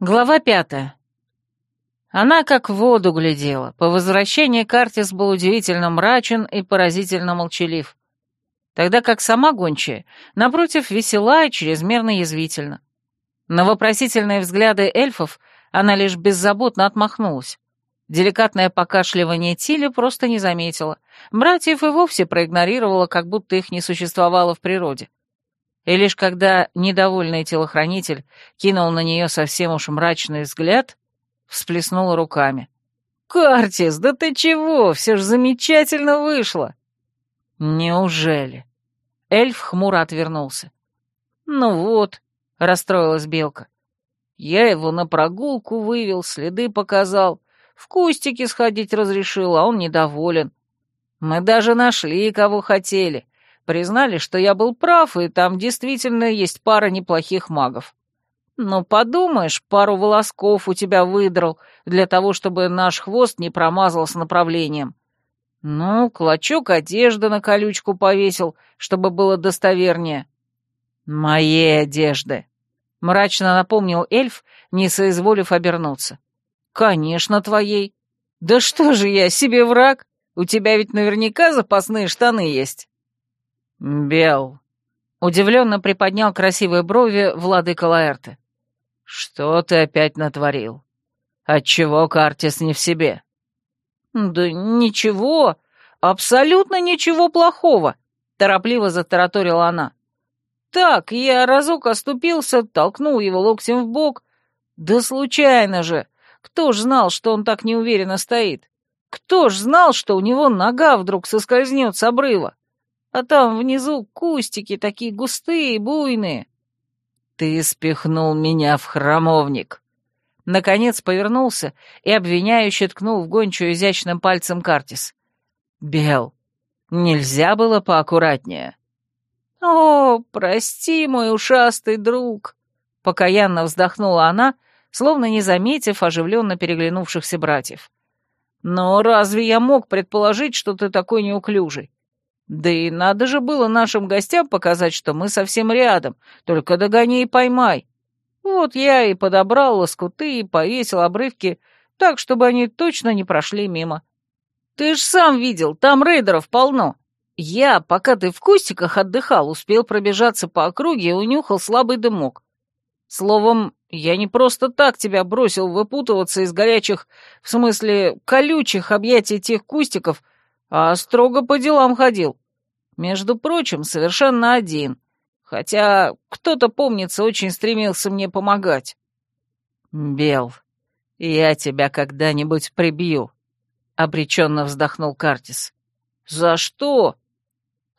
Глава пятая. Она как в воду глядела. По возвращении Картис был удивительно мрачен и поразительно молчалив. Тогда как сама гончая, напротив, весела и чрезмерно язвительна. На вопросительные взгляды эльфов она лишь беззаботно отмахнулась. Деликатное покашливание Тиля просто не заметила. Братьев и вовсе проигнорировала, как будто их не существовало в природе. И лишь когда недовольный телохранитель кинул на нее совсем уж мрачный взгляд, всплеснула руками. «Картис, да ты чего? Все ж замечательно вышло!» «Неужели?» Эльф хмуро отвернулся. «Ну вот», — расстроилась Белка. «Я его на прогулку вывел, следы показал, в кустики сходить разрешил, а он недоволен. Мы даже нашли, кого хотели. Признали, что я был прав, и там действительно есть пара неплохих магов. Но подумаешь, пару волосков у тебя выдрал для того, чтобы наш хвост не промазал с направлением. Ну, клочок одежды на колючку повесил, чтобы было достовернее. Моей одежды, мрачно напомнил эльф, не соизволив обернуться. Конечно, твоей. Да что же я, себе враг? У тебя ведь наверняка запасные штаны есть. «Бел», — удивленно приподнял красивые брови владыка Лаэрте. «Что ты опять натворил? Отчего Картис не в себе?» «Да ничего, абсолютно ничего плохого», — торопливо затараторила она. «Так, я разок оступился, толкнул его локтем в бок. Да случайно же! Кто ж знал, что он так неуверенно стоит? Кто ж знал, что у него нога вдруг соскользнет с обрыва? А там внизу кустики такие густые буйные. Ты спихнул меня в храмовник. Наконец повернулся и обвиняюще ткнул в гончую изящным пальцем Картис. Бел, нельзя было поаккуратнее. О, прости, мой ушастый друг, покаянно вздохнула она, словно не заметив оживленно переглянувшихся братьев. Но разве я мог предположить, что ты такой неуклюжий? Да и надо же было нашим гостям показать, что мы совсем рядом, только догони и поймай. Вот я и подобрал лоскуты и повесил обрывки так, чтобы они точно не прошли мимо. Ты ж сам видел, там рейдеров полно. Я, пока ты в кустиках отдыхал, успел пробежаться по округе и унюхал слабый дымок. Словом, я не просто так тебя бросил выпутываться из горячих, в смысле, колючих объятий тех кустиков, а строго по делам ходил. Между прочим, совершенно один, хотя кто-то, помнится, очень стремился мне помогать. «Бел, я тебя когда-нибудь прибью», — обреченно вздохнул Картис. «За что?»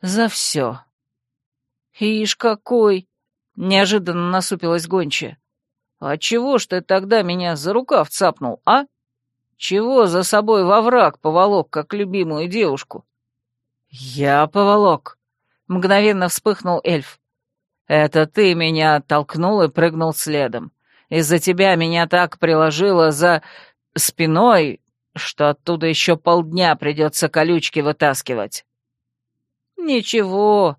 «За все». «Ишь какой!» — неожиданно насупилась гончая. «А чего ж ты тогда меня за рукав цапнул, а?» Чего за собой во враг поволок, как любимую девушку? Я поволок. Мгновенно вспыхнул эльф. Это ты меня оттолкнул и прыгнул следом. Из-за тебя меня так приложило за спиной, что оттуда еще полдня придется колючки вытаскивать. Ничего,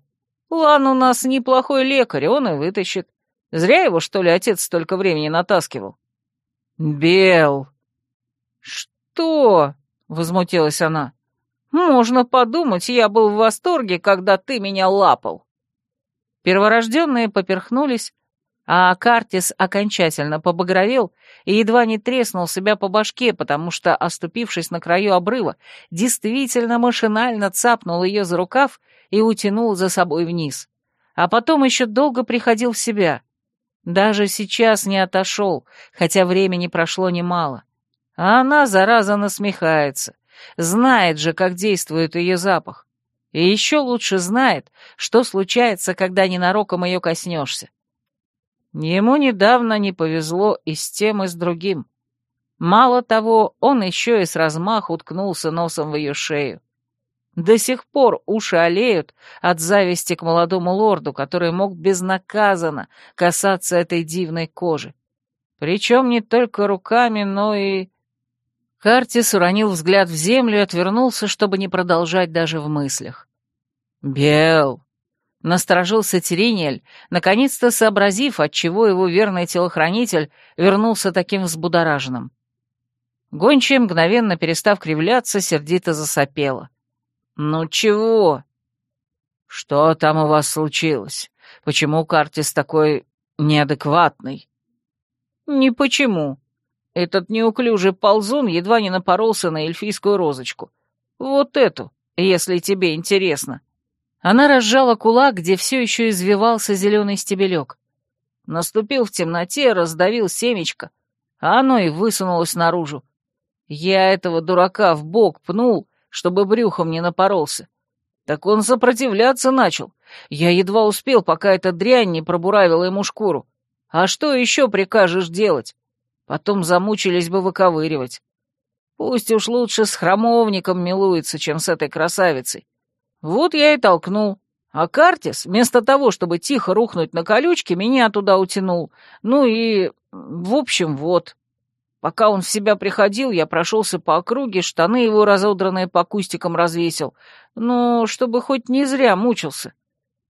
Лан у нас неплохой лекарь, он и вытащит. Зря его, что ли, отец столько времени натаскивал. Бел, «Что?» — возмутилась она. «Можно подумать, я был в восторге, когда ты меня лапал». Перворожденные поперхнулись, а Картис окончательно побагровел и едва не треснул себя по башке, потому что, оступившись на краю обрыва, действительно машинально цапнул ее за рукав и утянул за собой вниз. А потом еще долго приходил в себя. Даже сейчас не отошел, хотя времени прошло немало. А она, зараза, насмехается. Знает же, как действует ее запах. И еще лучше знает, что случается, когда ненароком ее коснешься. Ему недавно не повезло и с тем, и с другим. Мало того, он еще и с размаху уткнулся носом в ее шею. До сих пор уши олеют от зависти к молодому лорду, который мог безнаказанно касаться этой дивной кожи. Причем не только руками, но и... Картис уронил взгляд в землю и отвернулся, чтобы не продолжать даже в мыслях. «Бел, Насторожился Терениэль, наконец-то сообразив, отчего его верный телохранитель вернулся таким взбудораженным. Гончая, мгновенно перестав кривляться, сердито засопела. «Ну чего?» «Что там у вас случилось? Почему Картис такой неадекватный?» «Не почему. Этот неуклюжий ползун едва не напоролся на эльфийскую розочку. Вот эту, если тебе интересно». Она разжала кулак, где все еще извивался зеленый стебелек. Наступил в темноте, раздавил семечко, а оно и высунулось наружу. Я этого дурака в бок пнул, чтобы брюхом не напоролся. Так он сопротивляться начал. Я едва успел, пока эта дрянь не пробуравила ему шкуру. А что еще прикажешь делать? Потом замучились бы выковыривать. Пусть уж лучше с храмовником милуется, чем с этой красавицей. Вот я и толкнул. А Картис, вместо того, чтобы тихо рухнуть на колючке, меня туда утянул. Ну и... в общем, вот. Пока он в себя приходил, я прошелся по округе, штаны его разодранные по кустикам развесил. Ну, чтобы хоть не зря мучился.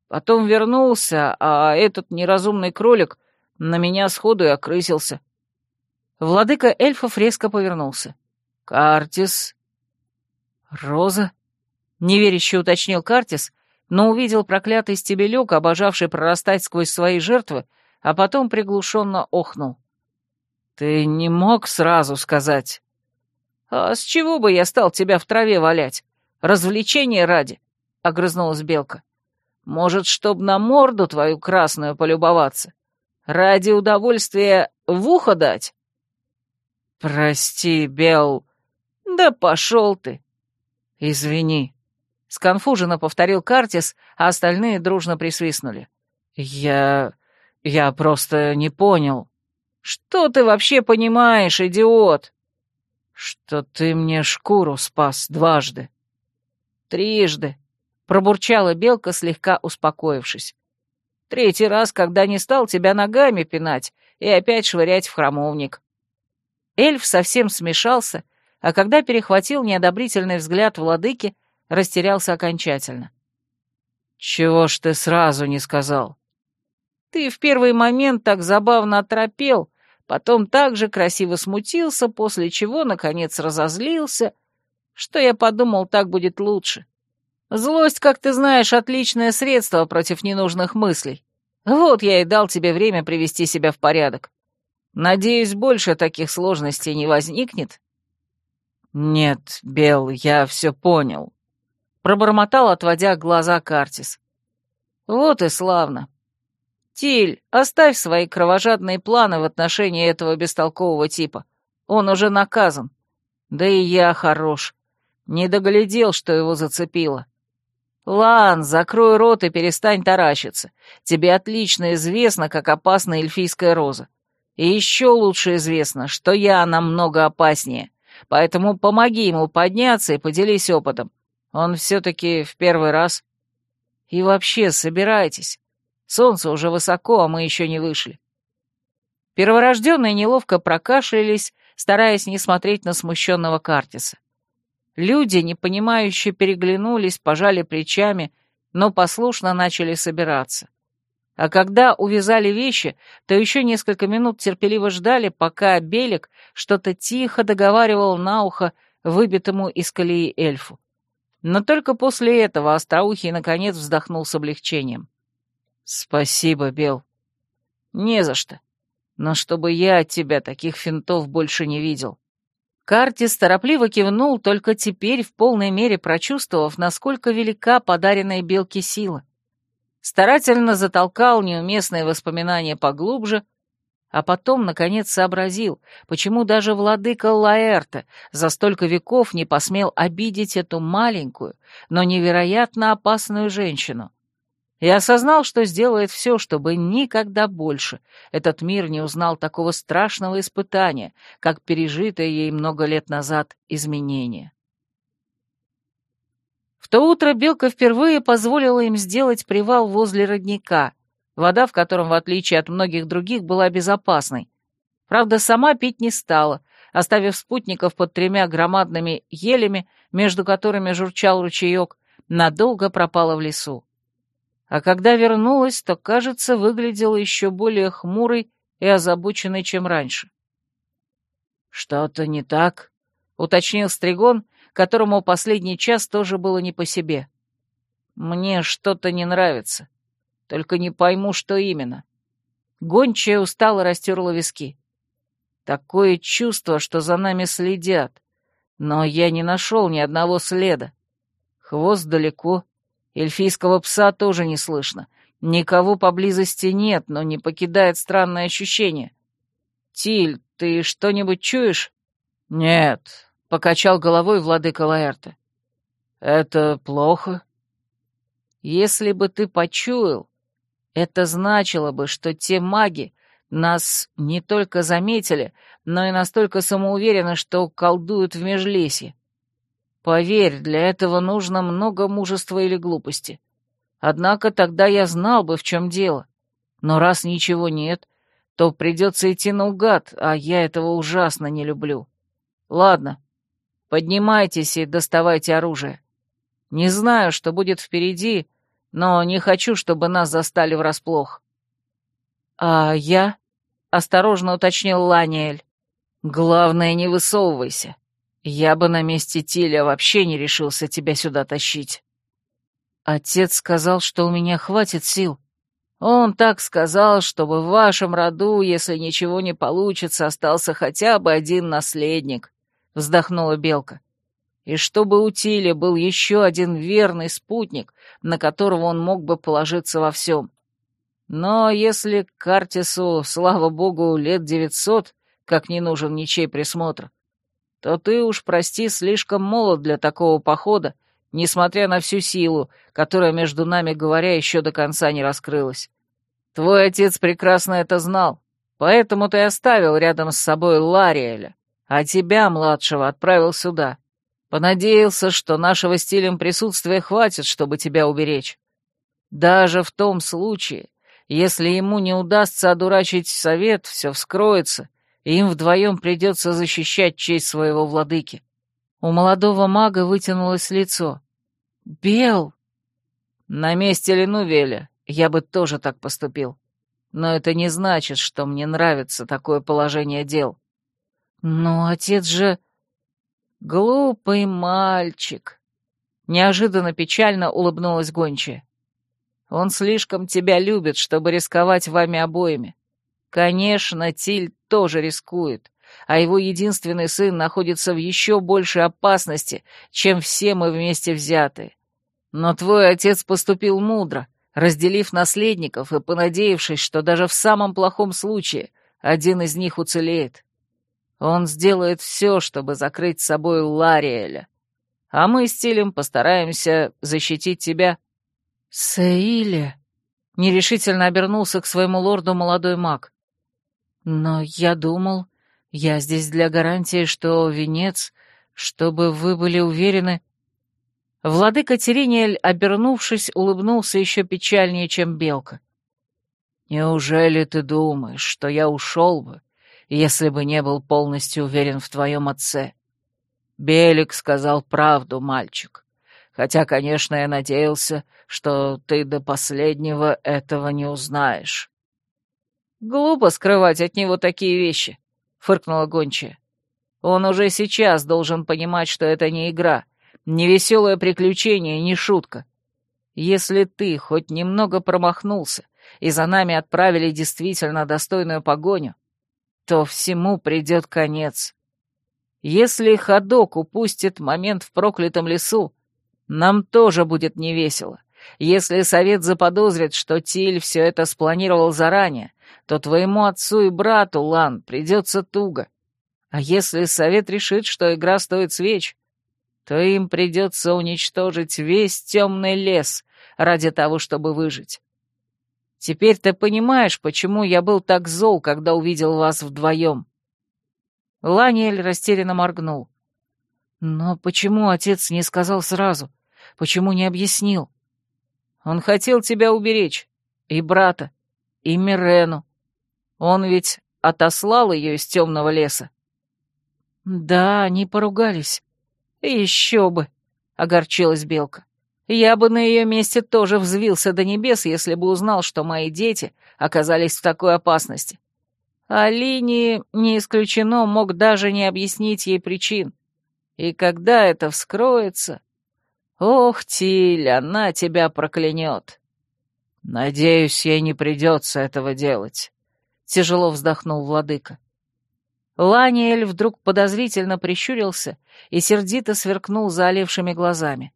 Потом вернулся, а этот неразумный кролик на меня сходу и окрысился. Владыка эльфов резко повернулся. «Картис?» «Роза?» неверяще уточнил Картис, но увидел проклятый стебелек, обожавший прорастать сквозь свои жертвы, а потом приглушенно охнул. «Ты не мог сразу сказать?» «А с чего бы я стал тебя в траве валять? Развлечение ради», — огрызнулась Белка. «Может, чтоб на морду твою красную полюбоваться? Ради удовольствия в ухо дать?» «Прости, Бел...» «Да пошел ты!» «Извини», Сконфуженно повторил Картис, а остальные дружно присвистнули. «Я... я просто не понял». «Что ты вообще понимаешь, идиот?» «Что ты мне шкуру спас дважды». «Трижды», — пробурчала Белка, слегка успокоившись. «Третий раз, когда не стал тебя ногами пинать и опять швырять в храмовник». Эльф совсем смешался, а когда перехватил неодобрительный взгляд владыки, растерялся окончательно. «Чего ж ты сразу не сказал?» «Ты в первый момент так забавно оторопел, потом так же красиво смутился, после чего, наконец, разозлился, что я подумал, так будет лучше. Злость, как ты знаешь, отличное средство против ненужных мыслей. Вот я и дал тебе время привести себя в порядок. Надеюсь, больше таких сложностей не возникнет?» «Нет, Бел, я все понял», Пробормотал, отводя глаза Картис. Вот и славно. Тиль, оставь свои кровожадные планы в отношении этого бестолкового типа. Он уже наказан. Да и я хорош. Не доглядел, что его зацепило. Лан, закрой рот и перестань таращиться. Тебе отлично известно, как опасна эльфийская роза. И еще лучше известно, что я намного опаснее. Поэтому помоги ему подняться и поделись опытом. Он все-таки в первый раз. И вообще, собирайтесь. Солнце уже высоко, а мы еще не вышли. Перворожденные неловко прокашлялись, стараясь не смотреть на смущенного Картиса. Люди, непонимающе переглянулись, пожали плечами, но послушно начали собираться. А когда увязали вещи, то еще несколько минут терпеливо ждали, пока Белик что-то тихо договаривал на ухо выбитому из колеи эльфу. Но только после этого Остроухий наконец вздохнул с облегчением. «Спасибо, Бел». «Не за что. Но чтобы я от тебя таких финтов больше не видел». Картис торопливо кивнул, только теперь в полной мере прочувствовав, насколько велика подаренная Белке сила. Старательно затолкал неуместные воспоминания поглубже, а потом, наконец, сообразил, почему даже владыка Лаэрта за столько веков не посмел обидеть эту маленькую, но невероятно опасную женщину. И осознал, что сделает все, чтобы никогда больше этот мир не узнал такого страшного испытания, как пережитое ей много лет назад изменение. То утро Белка впервые позволила им сделать привал возле родника — вода в котором, в отличие от многих других, была безопасной. Правда, сама пить не стала, оставив спутников под тремя громадными елями, между которыми журчал ручеек, надолго пропала в лесу. а когда вернулась, то, кажется, выглядела еще более хмурой и озабоченной, чем раньше. «Что-то не так?» — уточнил Стригон, которому последний час тоже было не по себе. «Мне что-то не нравится. Только не пойму, что именно». Гончая устало растерла виски. «Такое чувство, что за нами следят. Но я не нашел ни одного следа. Хвост далеко, Эльфийского пса тоже не слышно. Никого поблизости нет, но не покидает странное ощущение. «Тиль, ты что-нибудь чуешь?» «Нет», — покачал головой владыка Лаэрта. «Это плохо?» «Если бы ты почуял, это значило бы, что те маги нас не только заметили, но и настолько самоуверены, что колдуют в межлесье. Поверь, для этого нужно много мужества или глупости. Однако тогда я знал бы, в чем дело. Но раз ничего нет, то придется идти наугад, а я этого ужасно не люблю. Ладно, поднимайтесь и доставайте оружие. Не знаю, что будет впереди, но не хочу, чтобы нас застали врасплох. А я? — осторожно уточнил Ланиэль. Главное, не высовывайся. Я бы на месте Тиля вообще не решился тебя сюда тащить. Отец сказал, что у меня хватит сил. Он так сказал, чтобы в вашем роду, если ничего не получится, остался хотя бы один наследник, — вздохнула Белка. И чтобы у Тиля был еще один верный спутник, на которого он мог бы положиться во всем. Но если Картису, слава богу, лет девятьсот, как не нужен ничей присмотр, то ты уж, прости, слишком молод для такого похода, несмотря на всю силу, которая, между нами говоря, еще до конца не раскрылась. Твой отец прекрасно это знал, поэтому ты оставил рядом с собой Лариэля, а тебя, младшего, отправил сюда. Понадеялся, что нашего стилем присутствия хватит, чтобы тебя уберечь. Даже в том случае, если ему не удастся одурачить совет, все вскроется, и им вдвоем придется защищать честь своего владыки. У молодого мага вытянулось лицо. «Бел!» «На месте Ленувеля я бы тоже так поступил. Но это не значит, что мне нравится такое положение дел». «Но отец же...» «Глупый мальчик!» Неожиданно печально улыбнулась гончая. «Он слишком тебя любит, чтобы рисковать вами обоими. Конечно, Тиль тоже рискует, а его единственный сын находится в еще большей опасности, чем все мы вместе взятые. Но твой отец поступил мудро, разделив наследников и понадеявшись, что даже в самом плохом случае один из них уцелеет. Он сделает все, чтобы закрыть с собой Лариэля. А мы с Тилем постараемся защитить тебя. Саиля нерешительно обернулся к своему лорду молодой маг. Но я думал, я здесь для гарантии, что венец, чтобы вы были уверены... Владыка Терениэль, обернувшись, улыбнулся еще печальнее, чем белка. «Неужели ты думаешь, что я ушел бы, если бы не был полностью уверен в твоем отце? Белик сказал правду, мальчик. Хотя, конечно, я надеялся, что ты до последнего этого не узнаешь. «Глупо скрывать от него такие вещи», — фыркнула гончая. «Он уже сейчас должен понимать, что это не игра, не веселое приключение, не шутка. Если ты хоть немного промахнулся, и за нами отправили действительно достойную погоню, то всему придет конец. Если ходок упустит момент в проклятом лесу, нам тоже будет невесело. Если совет заподозрит, что Тиль все это спланировал заранее, то твоему отцу и брату, Лан, придется туго. А если совет решит, что игра стоит свеч, то им придется уничтожить весь темный лес ради того, чтобы выжить. Теперь ты понимаешь, почему я был так зол, когда увидел вас вдвоем?» Ланиэль растерянно моргнул. «Но почему отец не сказал сразу? Почему не объяснил?» «Он хотел тебя уберечь. И брата, и Мирену. Он ведь отослал ее из темного леса. Да, они поругались. Еще бы, огорчилась Белка. Я бы на ее месте тоже взвился до небес, если бы узнал, что мои дети оказались в такой опасности. А линии, не исключено, мог даже не объяснить ей причин. И когда это вскроется... Ох, Тиль, она тебя проклянет. Надеюсь, ей не придется этого делать. Тяжело вздохнул владыка. Ланиэль вдруг подозрительно прищурился и сердито сверкнул залившими глазами.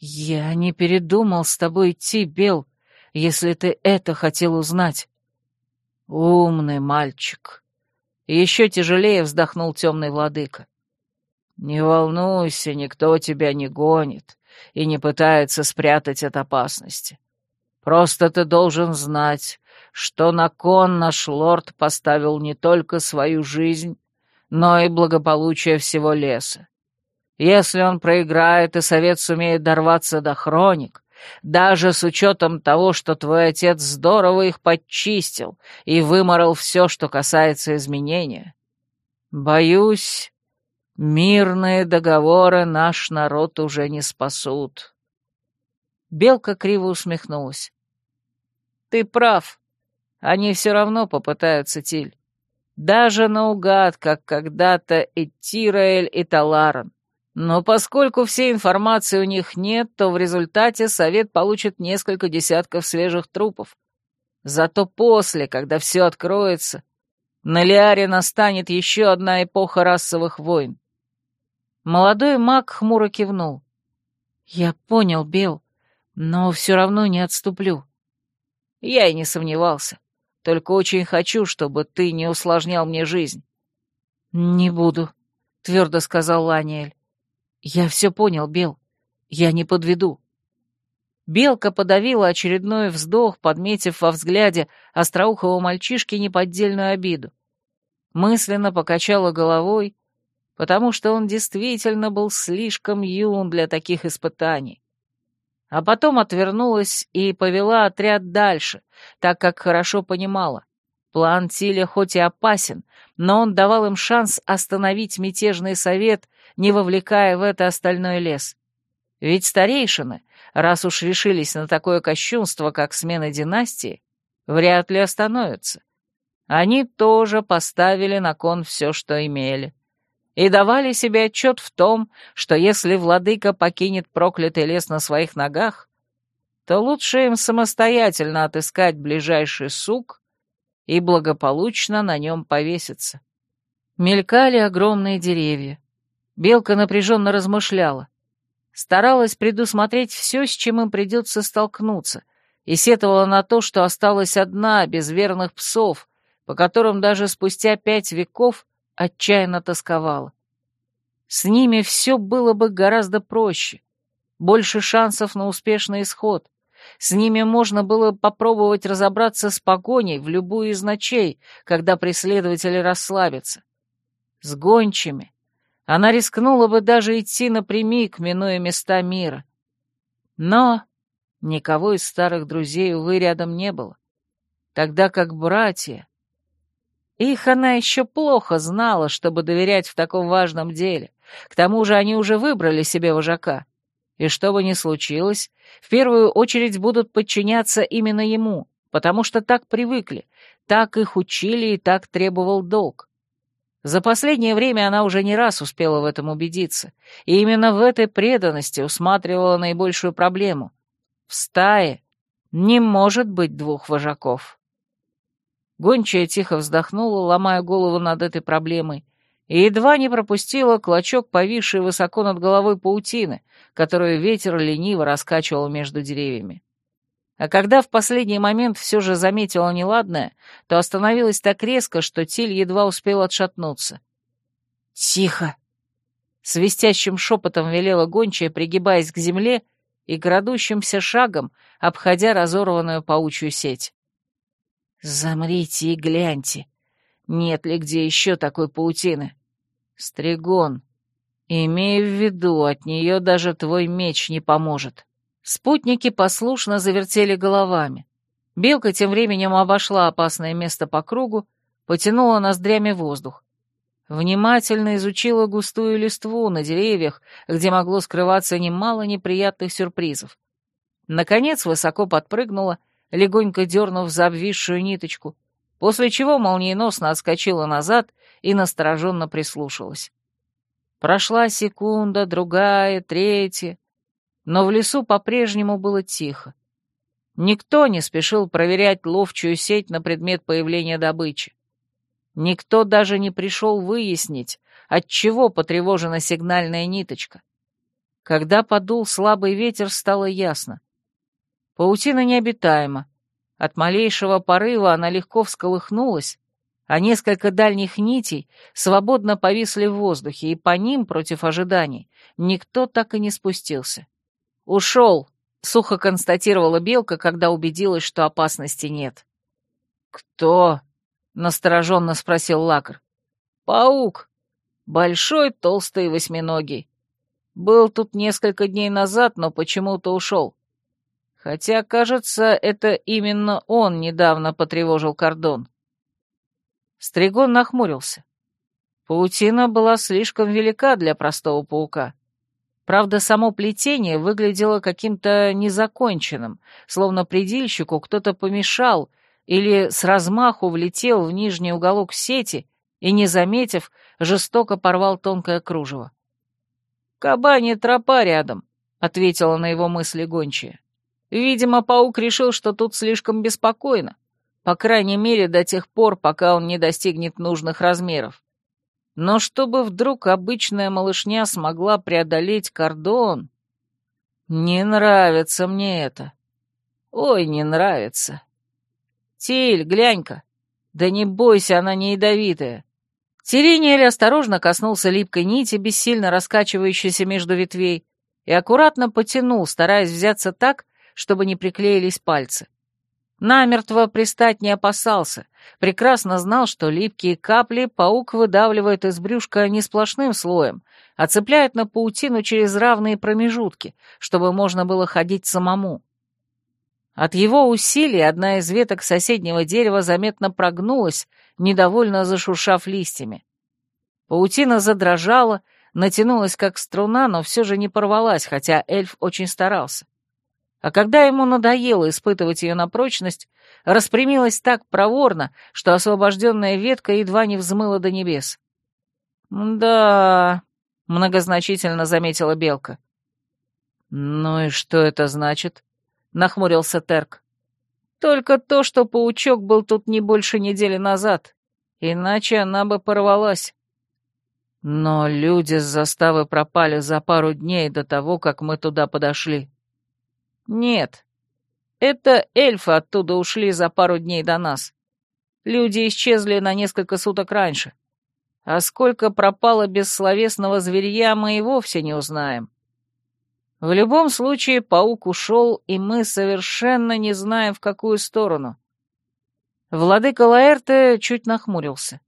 «Я не передумал с тобой идти, Бел, если ты это хотел узнать». «Умный мальчик!» Еще тяжелее вздохнул темный владыка. «Не волнуйся, никто тебя не гонит и не пытается спрятать от опасности. Просто ты должен знать, что на кон наш лорд поставил не только свою жизнь, но и благополучие всего леса. Если он проиграет, и совет сумеет дорваться до хроник, даже с учетом того, что твой отец здорово их подчистил и выморал все, что касается изменения, боюсь, Мирные договоры наш народ уже не спасут. Белка криво усмехнулась. Ты прав. Они все равно попытаются, Тиль. Даже наугад, как когда-то и Тираэль, и Таларан. Но поскольку всей информации у них нет, то в результате совет получит несколько десятков свежих трупов. Зато после, когда все откроется, на Лиаре настанет еще одна эпоха расовых войн. Молодой маг хмуро кивнул. «Я понял, Бел, но все равно не отступлю». Я и не сомневался. Только очень хочу, чтобы ты не усложнял мне жизнь. «Не буду», — твердо сказал Ланиэль. «Я все понял, Бел. Я не подведу». Белка подавила очередной вздох, подметив во взгляде остроухого мальчишки неподдельную обиду. Мысленно покачала головой потому что он действительно был слишком юн для таких испытаний. А потом отвернулась и повела отряд дальше, так как хорошо понимала. План Тиля хоть и опасен, но он давал им шанс остановить мятежный совет, не вовлекая в это остальной лес. Ведь старейшины, раз уж решились на такое кощунство, как смена династии, вряд ли остановятся. Они тоже поставили на кон все, что имели и давали себе отчет в том, что если владыка покинет проклятый лес на своих ногах, то лучше им самостоятельно отыскать ближайший сук и благополучно на нем повеситься. Мелькали огромные деревья. Белка напряженно размышляла. Старалась предусмотреть все, с чем им придется столкнуться, и сетовала на то, что осталась одна, без верных псов, по которым даже спустя пять веков отчаянно тосковала. С ними все было бы гораздо проще, больше шансов на успешный исход. С ними можно было попробовать разобраться с погоней в любую из ночей, когда преследователи расслабятся. С гончими она рискнула бы даже идти напрямик, минуя места мира. Но никого из старых друзей, увы, рядом не было. Тогда как братья... Их она еще плохо знала, чтобы доверять в таком важном деле. К тому же они уже выбрали себе вожака. И что бы ни случилось, в первую очередь будут подчиняться именно ему, потому что так привыкли, так их учили и так требовал долг. За последнее время она уже не раз успела в этом убедиться, и именно в этой преданности усматривала наибольшую проблему. В стае не может быть двух вожаков. Гончая тихо вздохнула, ломая голову над этой проблемой, и едва не пропустила клочок повисшей высоко над головой паутины, которую ветер лениво раскачивал между деревьями. А когда в последний момент все же заметила неладное, то остановилась так резко, что Тиль едва успел отшатнуться. «Тихо!» Свистящим шепотом велела гончая, пригибаясь к земле и крадущимся шагом, обходя разорванную паучью сеть. Замрите и гляньте, нет ли где еще такой паутины. Стригон, имей в виду, от нее даже твой меч не поможет. Спутники послушно завертели головами. Белка тем временем обошла опасное место по кругу, потянула ноздрями воздух. Внимательно изучила густую листву на деревьях, где могло скрываться немало неприятных сюрпризов. Наконец высоко подпрыгнула, легонько дернув за обвисшую ниточку, после чего молниеносно отскочила назад и настороженно прислушалась. Прошла секунда, другая, третья, но в лесу по-прежнему было тихо. Никто не спешил проверять ловчую сеть на предмет появления добычи. Никто даже не пришел выяснить, от чего потревожена сигнальная ниточка. Когда подул слабый ветер, стало ясно. Паутина необитаема. От малейшего порыва она легко всколыхнулась, а несколько дальних нитей свободно повисли в воздухе, и по ним, против ожиданий, никто так и не спустился. «Ушел», — сухо констатировала Белка, когда убедилась, что опасности нет. «Кто?» — настороженно спросил Лакр. «Паук. Большой, толстый, восьминогий. Был тут несколько дней назад, но почему-то ушел. Хотя, кажется, это именно он недавно потревожил кордон». Стригон нахмурился. Паутина была слишком велика для простого паука. Правда, само плетение выглядело каким-то незаконченным, словно предельщику кто-то помешал или с размаху влетел в нижний уголок сети и, не заметив, жестоко порвал тонкое кружево. «Кабанья тропа рядом», — ответила на его мысли гончая. «Видимо, паук решил, что тут слишком беспокойно. По крайней мере, до тех пор, пока он не достигнет нужных размеров. Но чтобы вдруг обычная малышня смогла преодолеть кордон... Не нравится мне это. Ой, не нравится. Тиль, глянь-ка. Да не бойся, она не ядовитая. Тирениэль осторожно коснулся липкой нити, бессильно раскачивающейся между ветвей, и аккуратно потянул, стараясь взяться так, чтобы не приклеились пальцы. Намертво пристать не опасался, прекрасно знал, что липкие капли паук выдавливает из брюшка не сплошным слоем, а цепляет на паутину через равные промежутки, чтобы можно было ходить самому. От его усилий одна из веток соседнего дерева заметно прогнулась, недовольно зашуршав листьями. Паутина задрожала, натянулась как струна, но все же не порвалась, хотя эльф очень старался а когда ему надоело испытывать ее на прочность, распрямилась так проворно, что освобожденная ветка едва не взмыла до небес. «Да...» — многозначительно заметила Белка. «Ну и что это значит?» — нахмурился Терк. «Только то, что паучок был тут не больше недели назад, иначе она бы порвалась». Но люди с заставы пропали за пару дней до того, как мы туда подошли. «Нет. Это эльфы оттуда ушли за пару дней до нас. Люди исчезли на несколько суток раньше. А сколько пропало бессловесного зверья, мы и вовсе не узнаем. В любом случае, паук ушел, и мы совершенно не знаем, в какую сторону». Владыка Лаэрте чуть нахмурился.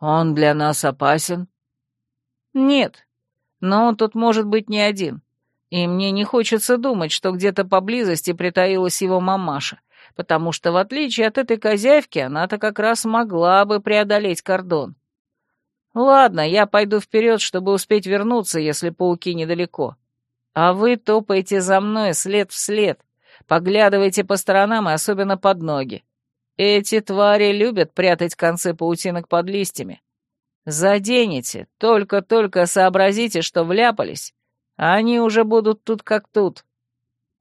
«Он для нас опасен?» «Нет, но он тут может быть не один. И мне не хочется думать, что где-то поблизости притаилась его мамаша, потому что, в отличие от этой козявки, она-то как раз могла бы преодолеть кордон. Ладно, я пойду вперед, чтобы успеть вернуться, если пауки недалеко. А вы топаете за мной след в след, поглядывайте по сторонам и особенно под ноги. Эти твари любят прятать концы паутинок под листьями. Заденете, только-только сообразите, что вляпались, а они уже будут тут как тут.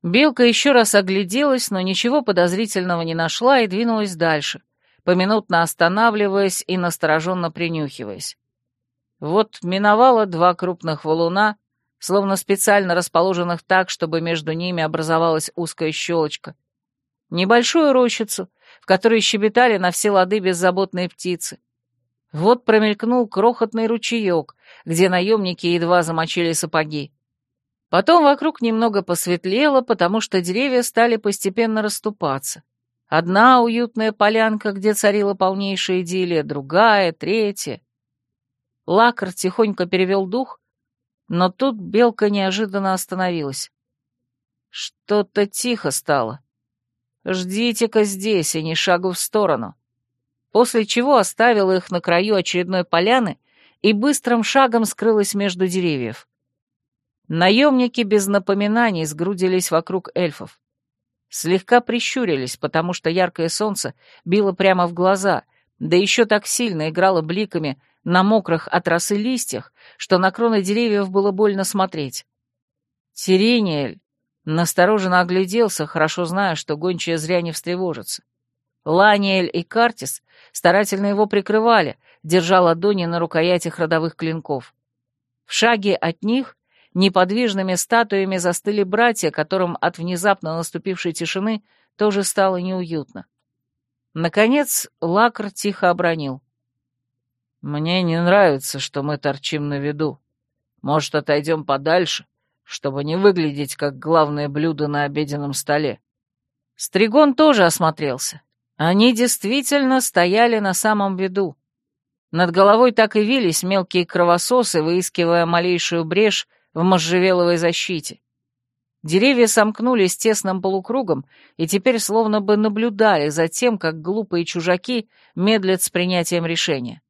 Белка еще раз огляделась, но ничего подозрительного не нашла и двинулась дальше, поминутно останавливаясь и настороженно принюхиваясь. Вот миновала два крупных валуна, словно специально расположенных так, чтобы между ними образовалась узкая щелочка, небольшую рощицу, в которой щебетали на все лады беззаботные птицы. Вот промелькнул крохотный ручеек, где наемники едва замочили сапоги. Потом вокруг немного посветлело, потому что деревья стали постепенно расступаться. Одна уютная полянка, где царила полнейшая идиллия, другая, третья. Лакар тихонько перевел дух, но тут белка неожиданно остановилась. Что-то тихо стало. Ждите-ка здесь, и не шагу в сторону. После чего оставила их на краю очередной поляны и быстрым шагом скрылась между деревьев. Наемники без напоминаний сгрудились вокруг эльфов. Слегка прищурились, потому что яркое солнце било прямо в глаза, да еще так сильно играло бликами на мокрых от росы листьях, что на кроны деревьев было больно смотреть. Тирениэль настороженно огляделся, хорошо зная, что гончая зря не встревожится. Ланиэль и Картис старательно его прикрывали, держа ладони на рукоятях родовых клинков. В шаге от них неподвижными статуями застыли братья, которым от внезапно наступившей тишины тоже стало неуютно. Наконец Лакр тихо обронил. «Мне не нравится, что мы торчим на виду. Может, отойдем подальше, чтобы не выглядеть как главное блюдо на обеденном столе?» Стригон тоже осмотрелся. Они действительно стояли на самом виду. Над головой так и вились мелкие кровососы, выискивая малейшую брешь в можжевеловой защите. Деревья сомкнулись тесным полукругом и теперь словно бы наблюдали за тем, как глупые чужаки медлят с принятием решения.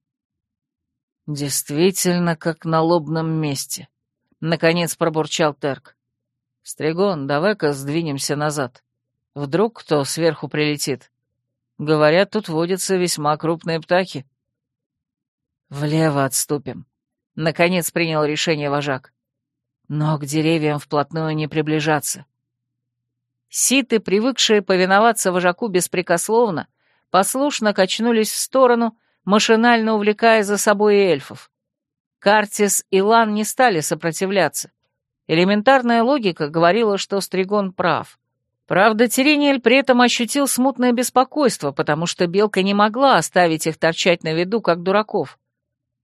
«Действительно, как на лобном месте», — наконец пробурчал Терк. «Стригон, давай-ка сдвинемся назад. Вдруг кто сверху прилетит?» Говорят, тут водятся весьма крупные птахи. Влево отступим. Наконец принял решение вожак. Но к деревьям вплотную не приближаться. Ситы, привыкшие повиноваться вожаку беспрекословно, послушно качнулись в сторону, машинально увлекая за собой эльфов. Картис и Лан не стали сопротивляться. Элементарная логика говорила, что Стригон прав. Правда, Терениэль при этом ощутил смутное беспокойство, потому что белка не могла оставить их торчать на виду, как дураков.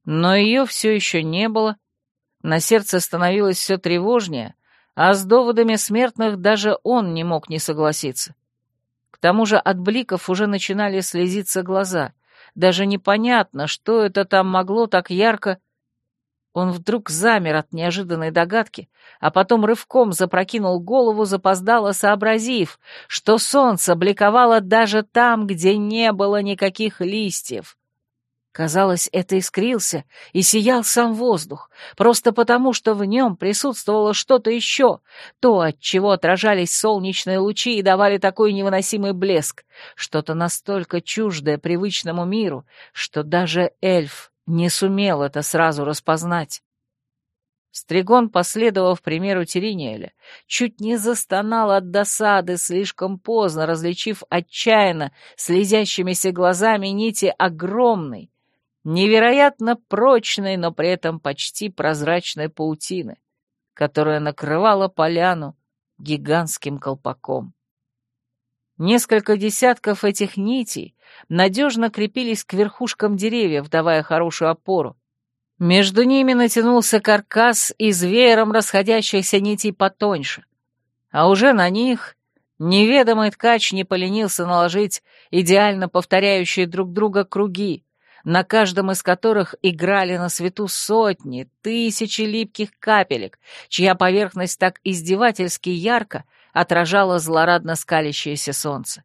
Но ее все еще не было. На сердце становилось все тревожнее, а с доводами смертных даже он не мог не согласиться. К тому же от бликов уже начинали слезиться глаза. Даже непонятно, что это там могло так ярко он вдруг замер от неожиданной догадки, а потом рывком запрокинул голову, запоздало сообразив, что солнце бликовало даже там, где не было никаких листьев. Казалось, это искрился и сиял сам воздух, просто потому, что в нем присутствовало что-то еще, то, от чего отражались солнечные лучи и давали такой невыносимый блеск, что-то настолько чуждое привычному миру, что даже эльф не сумел это сразу распознать. Стригон, последовав примеру Теринеля, чуть не застонал от досады, слишком поздно различив отчаянно слезящимися глазами нити огромной, невероятно прочной, но при этом почти прозрачной паутины, которая накрывала поляну гигантским колпаком. Несколько десятков этих нитей надежно крепились к верхушкам деревьев, давая хорошую опору. Между ними натянулся каркас из веером расходящихся нитей потоньше, а уже на них неведомый ткач не поленился наложить идеально повторяющие друг друга круги, на каждом из которых играли на свету сотни, тысячи липких капелек, чья поверхность так издевательски ярко отражало злорадно скалящееся солнце.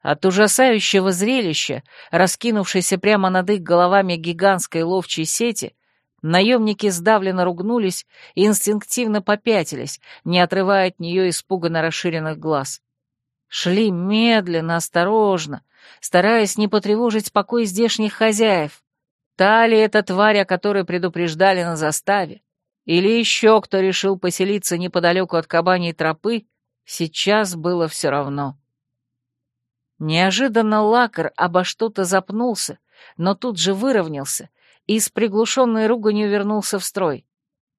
От ужасающего зрелища, раскинувшейся прямо над их головами гигантской ловчей сети, наемники сдавленно ругнулись и инстинктивно попятились, не отрывая от нее испуганно расширенных глаз. Шли медленно, осторожно, стараясь не потревожить покой здешних хозяев. Та ли эта тварь, о которой предупреждали на заставе? или еще кто решил поселиться неподалеку от кабаней тропы, сейчас было все равно. Неожиданно лакар обо что-то запнулся, но тут же выровнялся и с приглушенной руганью вернулся в строй.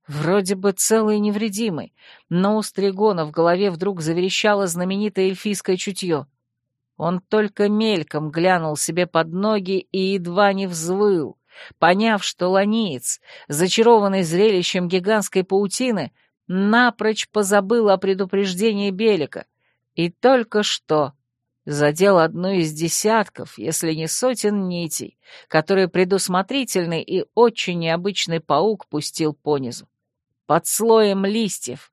Вроде бы целый и невредимый, но у Стригона в голове вдруг заверещало знаменитое эльфийское чутье. Он только мельком глянул себе под ноги и едва не взвыл, поняв, что ланиец, зачарованный зрелищем гигантской паутины, напрочь позабыл о предупреждении Белика и только что задел одну из десятков, если не сотен нитей, которые предусмотрительный и очень необычный паук пустил понизу, под слоем листьев,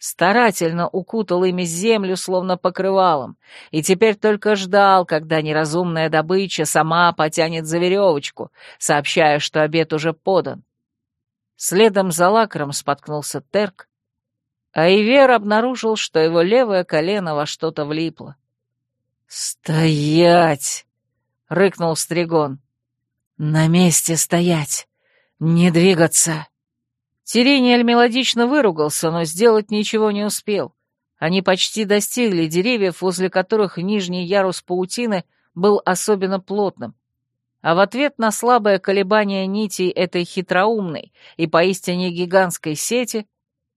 старательно укутал ими землю, словно покрывалом, и теперь только ждал, когда неразумная добыча сама потянет за веревочку, сообщая, что обед уже подан. Следом за лакром споткнулся Терк, а Ивер обнаружил, что его левое колено во что-то влипло. «Стоять!» — рыкнул Стригон. «На месте стоять! Не двигаться!» Тирениэль мелодично выругался, но сделать ничего не успел. Они почти достигли деревьев, возле которых нижний ярус паутины был особенно плотным. А в ответ на слабое колебание нитей этой хитроумной и поистине гигантской сети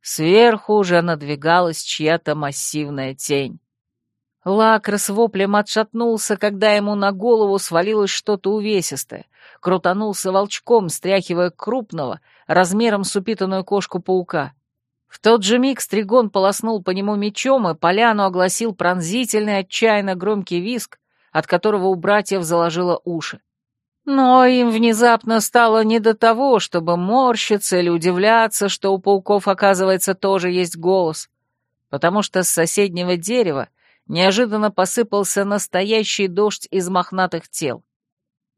сверху уже надвигалась чья-то массивная тень. Лакр с воплем отшатнулся, когда ему на голову свалилось что-то увесистое, крутанулся волчком, стряхивая крупного, размером с упитанную кошку-паука. В тот же миг Стригон полоснул по нему мечом, и поляну огласил пронзительный, отчаянно громкий виск, от которого у братьев заложило уши. Но им внезапно стало не до того, чтобы морщиться или удивляться, что у пауков, оказывается, тоже есть голос, потому что с соседнего дерева неожиданно посыпался настоящий дождь из мохнатых тел.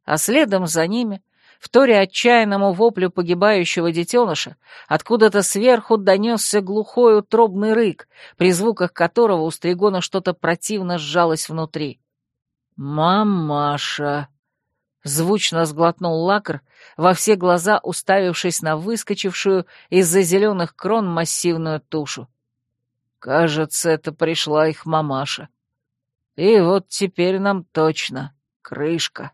А следом за ними — Вторя отчаянному воплю погибающего детеныша, откуда-то сверху донесся глухой утробный рык, при звуках которого у Стригона что-то противно сжалось внутри. «Мамаша!» — звучно сглотнул лакр, во все глаза уставившись на выскочившую из-за зеленых крон массивную тушу. «Кажется, это пришла их мамаша. И вот теперь нам точно крышка».